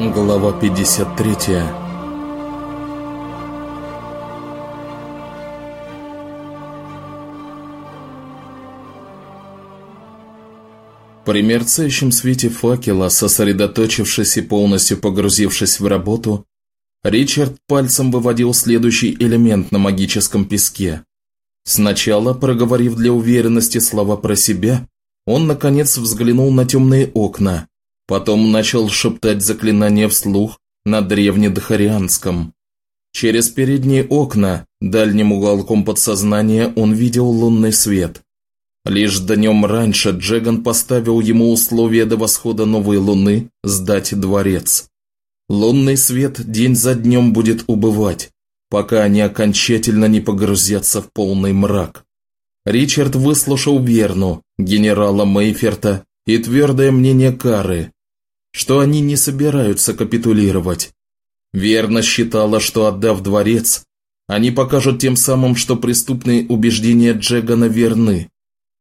Глава 53 При мерцающем свете факела, сосредоточившись и полностью погрузившись в работу, Ричард пальцем выводил следующий элемент на магическом песке. Сначала, проговорив для уверенности слова про себя, он наконец взглянул на темные окна, Потом начал шептать заклинание вслух на древнедохарианском. Через передние окна, дальним уголком подсознания, он видел лунный свет. Лишь днем раньше Джеган поставил ему условие до восхода новой луны сдать дворец. Лунный свет день за днем будет убывать, пока они окончательно не погрузятся в полный мрак. Ричард выслушал Верну, генерала Мейферта и твердое мнение Кары, что они не собираются капитулировать. Верно считала, что отдав дворец, они покажут тем самым, что преступные убеждения Джегана верны.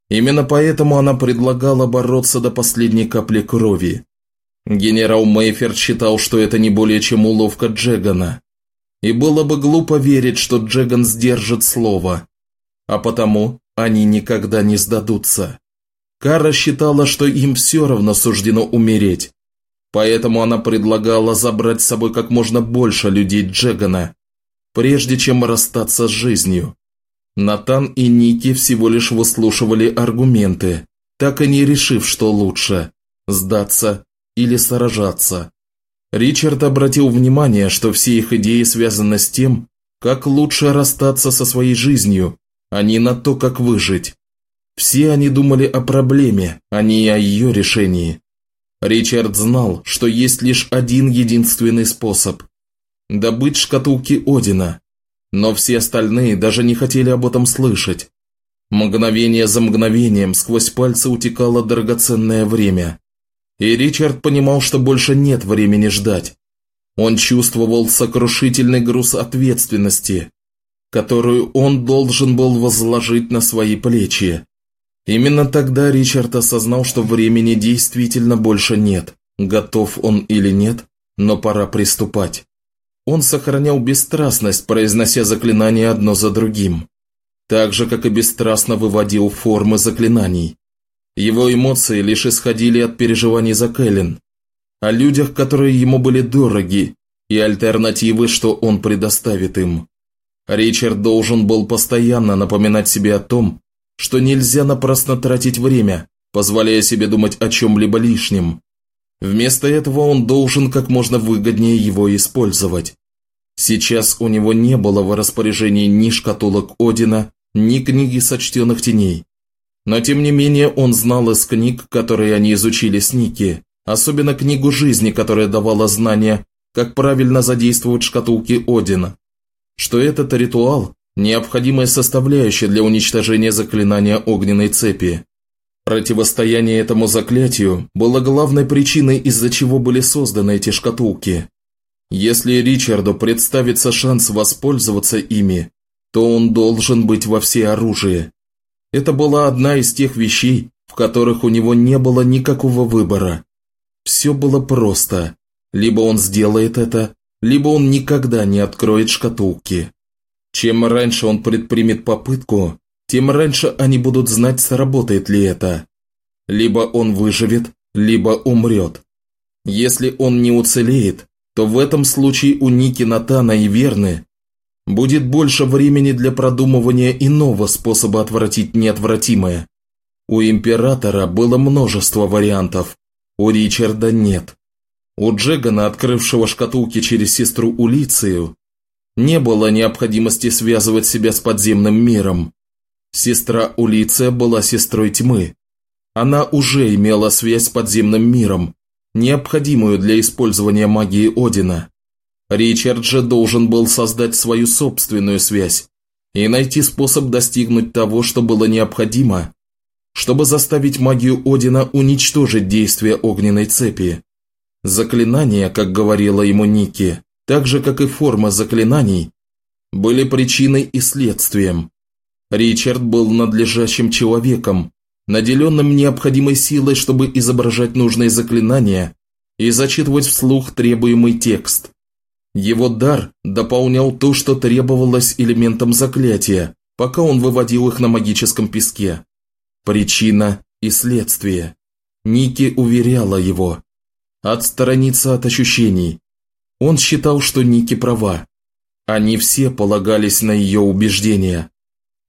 Именно поэтому она предлагала бороться до последней капли крови. Генерал Мейферт считал, что это не более чем уловка Джегана. И было бы глупо верить, что Джеган сдержит слово. А потому они никогда не сдадутся. Кара считала, что им все равно суждено умереть, Поэтому она предлагала забрать с собой как можно больше людей Джегана, прежде чем расстаться с жизнью. Натан и Ники всего лишь выслушивали аргументы, так и не решив, что лучше – сдаться или сражаться. Ричард обратил внимание, что все их идеи связаны с тем, как лучше расстаться со своей жизнью, а не на то, как выжить. Все они думали о проблеме, а не о ее решении. Ричард знал, что есть лишь один единственный способ – добыть шкатулки Одина, но все остальные даже не хотели об этом слышать. Мгновение за мгновением сквозь пальцы утекало драгоценное время. И Ричард понимал, что больше нет времени ждать. Он чувствовал сокрушительный груз ответственности, которую он должен был возложить на свои плечи. Именно тогда Ричард осознал, что времени действительно больше нет. Готов он или нет, но пора приступать. Он сохранял бесстрастность, произнося заклинания одно за другим. Так же, как и бесстрастно выводил формы заклинаний. Его эмоции лишь исходили от переживаний за Кэлен, о людях, которые ему были дороги, и альтернативы, что он предоставит им. Ричард должен был постоянно напоминать себе о том, что нельзя напрасно тратить время, позволяя себе думать о чем-либо лишнем. Вместо этого он должен как можно выгоднее его использовать. Сейчас у него не было в распоряжении ни шкатулок Одина, ни книги сочтенных теней. Но тем не менее он знал из книг, которые они изучили с Ники, особенно книгу жизни, которая давала знания, как правильно задействовать шкатулки Одина, что этот ритуал необходимая составляющая для уничтожения заклинания огненной цепи. Противостояние этому заклятию было главной причиной, из-за чего были созданы эти шкатулки. Если Ричарду представится шанс воспользоваться ими, то он должен быть во всеоружии. Это была одна из тех вещей, в которых у него не было никакого выбора. Все было просто. Либо он сделает это, либо он никогда не откроет шкатулки. Чем раньше он предпримет попытку, тем раньше они будут знать, сработает ли это. Либо он выживет, либо умрет. Если он не уцелеет, то в этом случае у Ники, Натана и Верны будет больше времени для продумывания иного способа отвратить неотвратимое. У Императора было множество вариантов, у Ричарда нет. У Джегана, открывшего шкатулки через сестру Улицию, не было необходимости связывать себя с подземным миром. Сестра Улиция была сестрой тьмы. Она уже имела связь с подземным миром, необходимую для использования магии Одина. Ричард же должен был создать свою собственную связь и найти способ достигнуть того, что было необходимо, чтобы заставить магию Одина уничтожить действие огненной цепи. Заклинание, как говорила ему Ники, так же, как и форма заклинаний, были причиной и следствием. Ричард был надлежащим человеком, наделенным необходимой силой, чтобы изображать нужные заклинания и зачитывать вслух требуемый текст. Его дар дополнял то, что требовалось элементом заклятия, пока он выводил их на магическом песке. Причина и следствие. Ники уверяла его. Отстраниться от ощущений. Он считал, что Ники права. Они все полагались на ее убеждения.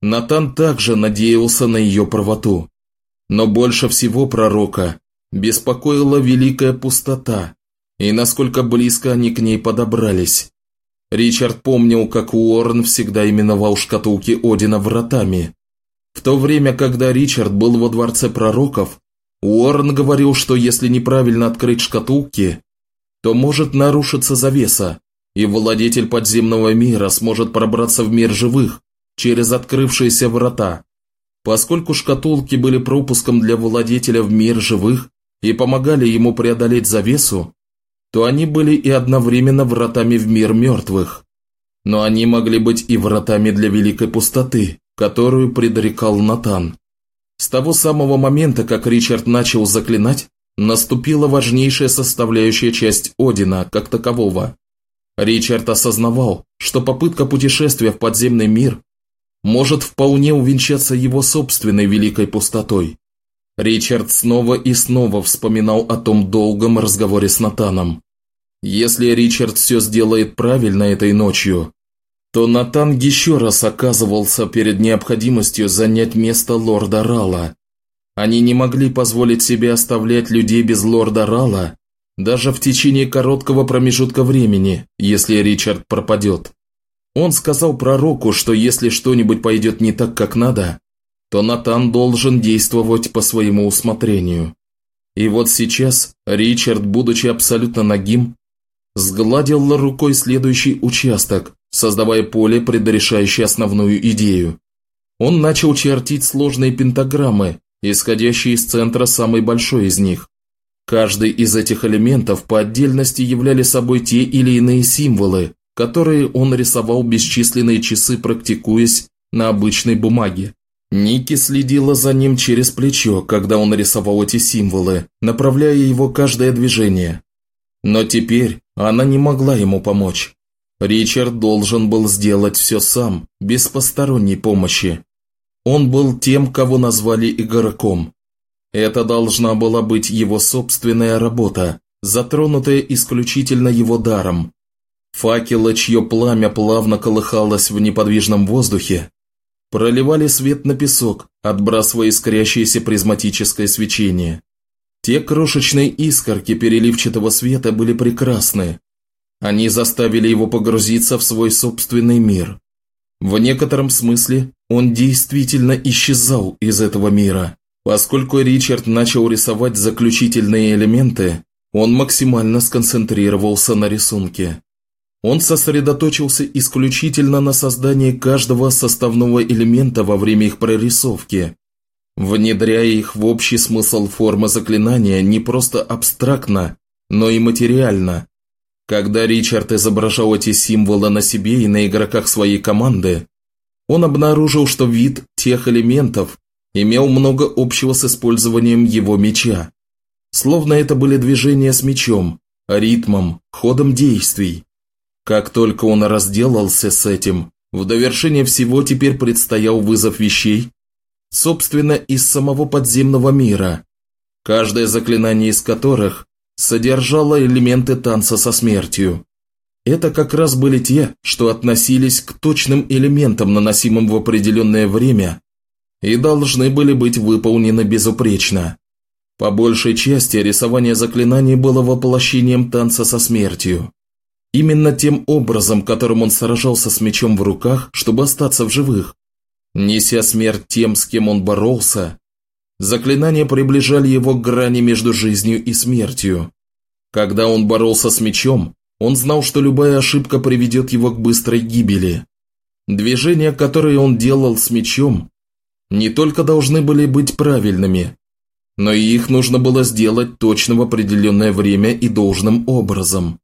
Натан также надеялся на ее правоту. Но больше всего пророка беспокоила великая пустота и насколько близко они к ней подобрались. Ричард помнил, как Уоррен всегда именовал шкатулки Одина вратами. В то время, когда Ричард был во дворце пророков, Уоррен говорил, что если неправильно открыть шкатулки, то может нарушиться завеса, и владетель подземного мира сможет пробраться в мир живых через открывшиеся врата. Поскольку шкатулки были пропуском для владетеля в мир живых и помогали ему преодолеть завесу, то они были и одновременно вратами в мир мертвых. Но они могли быть и вратами для великой пустоты, которую предрекал Натан. С того самого момента, как Ричард начал заклинать, наступила важнейшая составляющая часть Одина как такового. Ричард осознавал, что попытка путешествия в подземный мир может вполне увенчаться его собственной великой пустотой. Ричард снова и снова вспоминал о том долгом разговоре с Натаном. Если Ричард все сделает правильно этой ночью, то Натан еще раз оказывался перед необходимостью занять место лорда Рала. Они не могли позволить себе оставлять людей без лорда Рала даже в течение короткого промежутка времени, если Ричард пропадет. Он сказал пророку, что если что-нибудь пойдет не так, как надо, то Натан должен действовать по своему усмотрению. И вот сейчас Ричард, будучи абсолютно нагим, сгладил рукой следующий участок, создавая поле, предрешающее основную идею. Он начал чертить сложные пентаграммы, исходящие из центра самой большой из них. Каждый из этих элементов по отдельности являли собой те или иные символы, которые он рисовал бесчисленные часы, практикуясь на обычной бумаге. Ники следила за ним через плечо, когда он рисовал эти символы, направляя его каждое движение. Но теперь она не могла ему помочь. Ричард должен был сделать все сам, без посторонней помощи. Он был тем, кого назвали игроком. Это должна была быть его собственная работа, затронутая исключительно его даром. Факелы, чье пламя плавно колыхалось в неподвижном воздухе, проливали свет на песок, отбрасывая искрящееся призматическое свечение. Те крошечные искорки переливчатого света были прекрасны. Они заставили его погрузиться в свой собственный мир. В некотором смысле он действительно исчезал из этого мира. Поскольку Ричард начал рисовать заключительные элементы, он максимально сконцентрировался на рисунке. Он сосредоточился исключительно на создании каждого составного элемента во время их прорисовки, внедряя их в общий смысл формы заклинания не просто абстрактно, но и материально. Когда Ричард изображал эти символы на себе и на игроках своей команды, он обнаружил, что вид тех элементов имел много общего с использованием его меча. Словно это были движения с мечом, ритмом, ходом действий. Как только он разделался с этим, в довершение всего теперь предстоял вызов вещей, собственно, из самого подземного мира, каждое заклинание из которых содержало элементы танца со смертью. Это как раз были те, что относились к точным элементам, наносимым в определенное время, и должны были быть выполнены безупречно. По большей части рисование заклинаний было воплощением танца со смертью. Именно тем образом, которым он сражался с мечом в руках, чтобы остаться в живых. Неся смерть тем, с кем он боролся, заклинания приближали его к грани между жизнью и смертью. Когда он боролся с мечом, он знал, что любая ошибка приведет его к быстрой гибели. Движения, которые он делал с мечом, не только должны были быть правильными, но и их нужно было сделать точно в определенное время и должным образом.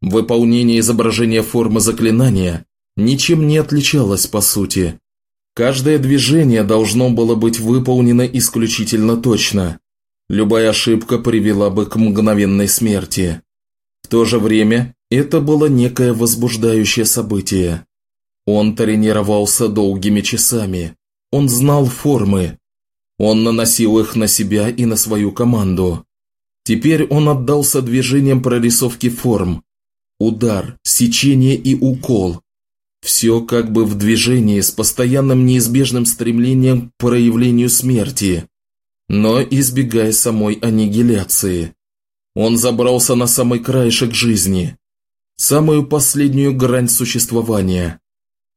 Выполнение изображения формы заклинания ничем не отличалось по сути. Каждое движение должно было быть выполнено исключительно точно. Любая ошибка привела бы к мгновенной смерти. То же время это было некое возбуждающее событие. Он тренировался долгими часами. Он знал формы. Он наносил их на себя и на свою команду. Теперь он отдался движениям прорисовки форм. Удар, сечение и укол. Все как бы в движении с постоянным неизбежным стремлением к проявлению смерти, но избегая самой аннигиляции. Он забрался на самый краешек жизни, самую последнюю грань существования.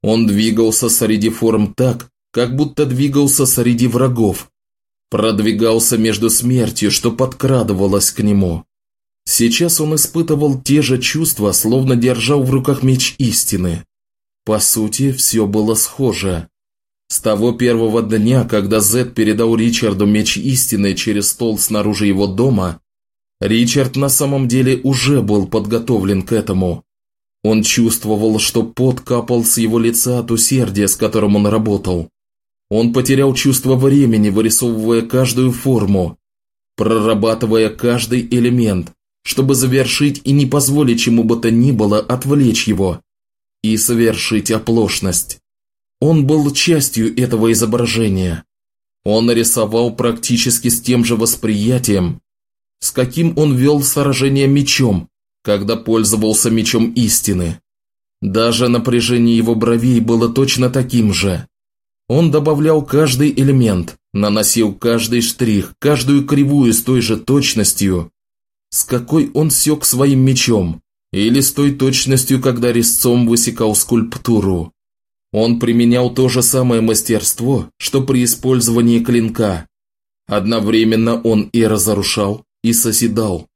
Он двигался среди форм так, как будто двигался среди врагов, продвигался между смертью, что подкрадывалось к нему. Сейчас он испытывал те же чувства, словно держал в руках меч истины. По сути, все было схоже. С того первого дня, когда Зет передал Ричарду меч истины через стол снаружи его дома, Ричард на самом деле уже был подготовлен к этому. Он чувствовал, что пот капал с его лица от усердия, с которым он работал. Он потерял чувство времени, вырисовывая каждую форму, прорабатывая каждый элемент, чтобы завершить и не позволить чему бы то ни было отвлечь его и совершить оплошность. Он был частью этого изображения. Он рисовал практически с тем же восприятием, с каким он вел сражение мечом, когда пользовался мечом истины. Даже напряжение его бровей было точно таким же. Он добавлял каждый элемент, наносил каждый штрих, каждую кривую с той же точностью, с какой он сёк своим мечом, или с той точностью, когда резцом высекал скульптуру. Он применял то же самое мастерство, что при использовании клинка. Одновременно он и разрушал, и созидал.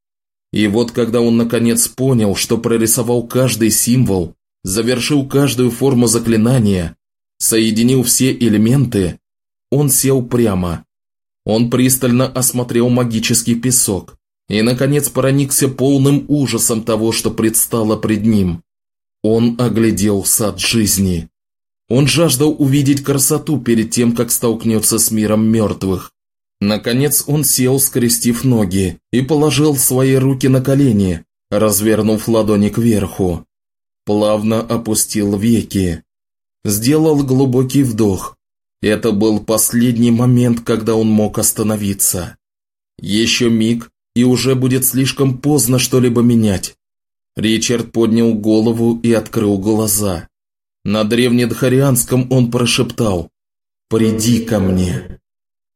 И вот когда он наконец понял, что прорисовал каждый символ, завершил каждую форму заклинания, соединил все элементы, он сел прямо. Он пристально осмотрел магический песок и, наконец, проникся полным ужасом того, что предстало пред ним. Он оглядел сад жизни. Он жаждал увидеть красоту перед тем, как столкнется с миром мертвых. Наконец он сел, скрестив ноги, и положил свои руки на колени, развернув ладони кверху. Плавно опустил веки. Сделал глубокий вдох. Это был последний момент, когда он мог остановиться. Еще миг, и уже будет слишком поздно что-либо менять. Ричард поднял голову и открыл глаза. На древнедхарианском он прошептал «Приди ко мне».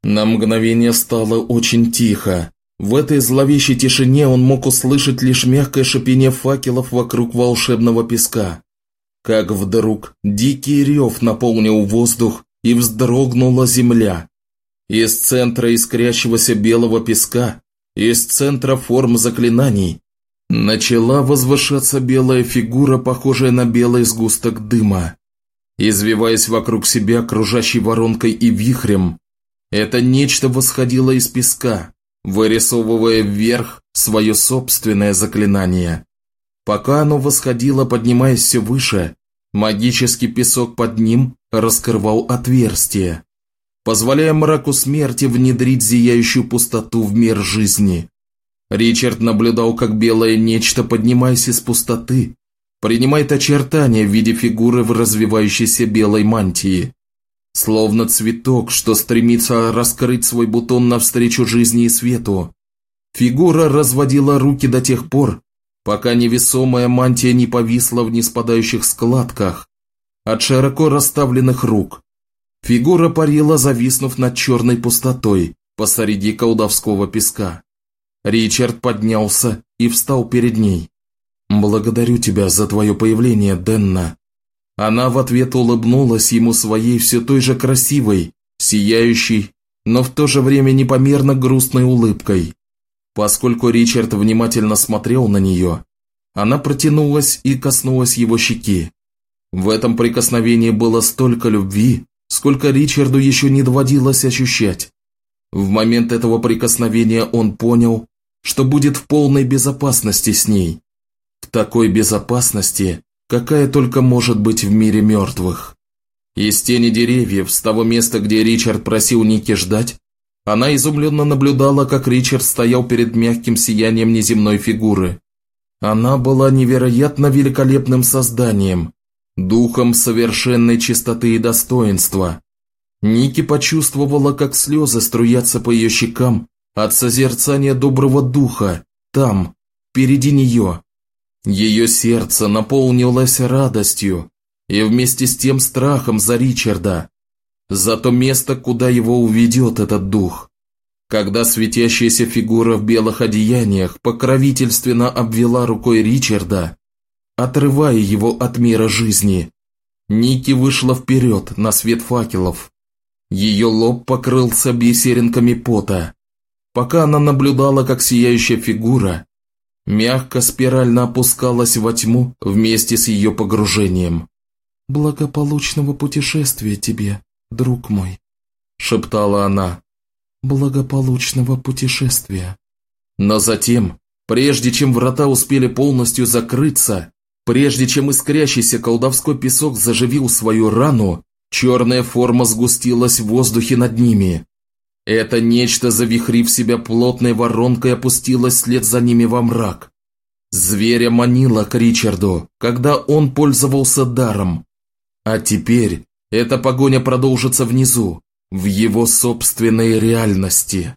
На мгновение стало очень тихо. В этой зловещей тишине он мог услышать лишь мягкое шипение факелов вокруг волшебного песка. Как вдруг дикий рев наполнил воздух и вздрогнула земля. Из центра искрящегося белого песка, из центра форм заклинаний, начала возвышаться белая фигура, похожая на белый сгусток дыма. Извиваясь вокруг себя кружащей воронкой и вихрем, это нечто восходило из песка, вырисовывая вверх свое собственное заклинание. Пока оно восходило, поднимаясь все выше, магический песок под ним раскрывал отверстие, позволяя мраку смерти внедрить зияющую пустоту в мир жизни. Ричард наблюдал, как белое нечто, поднимаясь из пустоты, принимает очертания в виде фигуры в развивающейся белой мантии. Словно цветок, что стремится раскрыть свой бутон навстречу жизни и свету. Фигура разводила руки до тех пор, пока невесомая мантия не повисла в неспадающих складках от широко расставленных рук. Фигура парила, зависнув над черной пустотой посреди колдовского песка. Ричард поднялся и встал перед ней. «Благодарю тебя за твое появление, Денна». Она в ответ улыбнулась ему своей все той же красивой, сияющей, но в то же время непомерно грустной улыбкой. Поскольку Ричард внимательно смотрел на нее, она протянулась и коснулась его щеки. В этом прикосновении было столько любви, сколько Ричарду еще не доводилось ощущать. В момент этого прикосновения он понял, что будет в полной безопасности с ней. В такой безопасности, какая только может быть в мире мертвых. Из тени деревьев, с того места, где Ричард просил Ники ждать, Она изумленно наблюдала, как Ричард стоял перед мягким сиянием неземной фигуры. Она была невероятно великолепным созданием, духом совершенной чистоты и достоинства. Ники почувствовала, как слезы струятся по ее щекам от созерцания доброго духа, там, впереди нее. Ее сердце наполнилось радостью и вместе с тем страхом за Ричарда, за то место, куда его уведет этот дух. Когда светящаяся фигура в белых одеяниях покровительственно обвела рукой Ричарда, отрывая его от мира жизни, Ники вышла вперед на свет факелов. Ее лоб покрылся бисеринками пота. Пока она наблюдала, как сияющая фигура мягко спирально опускалась во тьму вместе с ее погружением. «Благополучного путешествия тебе, друг мой», – шептала она благополучного путешествия. Но затем, прежде чем врата успели полностью закрыться, прежде чем искрящийся колдовской песок заживил свою рану, черная форма сгустилась в воздухе над ними. Это нечто, завихрив себя плотной воронкой, опустилось вслед за ними во мрак. Зверя манило к Ричарду, когда он пользовался даром. А теперь эта погоня продолжится внизу, в его собственной реальности.